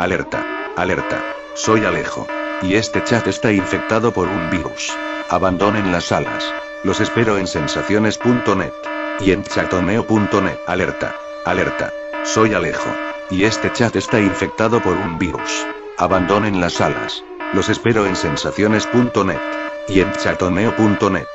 Alerta. Alerta. Soy Alejo. Y este chat está infectado por un virus. Abandonen las salas. Los espero en sensaciones.net. Y en chatoneo.net. Alerta. Alerta. Soy Alejo. Y este chat está infectado por un virus. Abandonen las salas. Los espero en sensaciones.net. Y en chatoneo.net.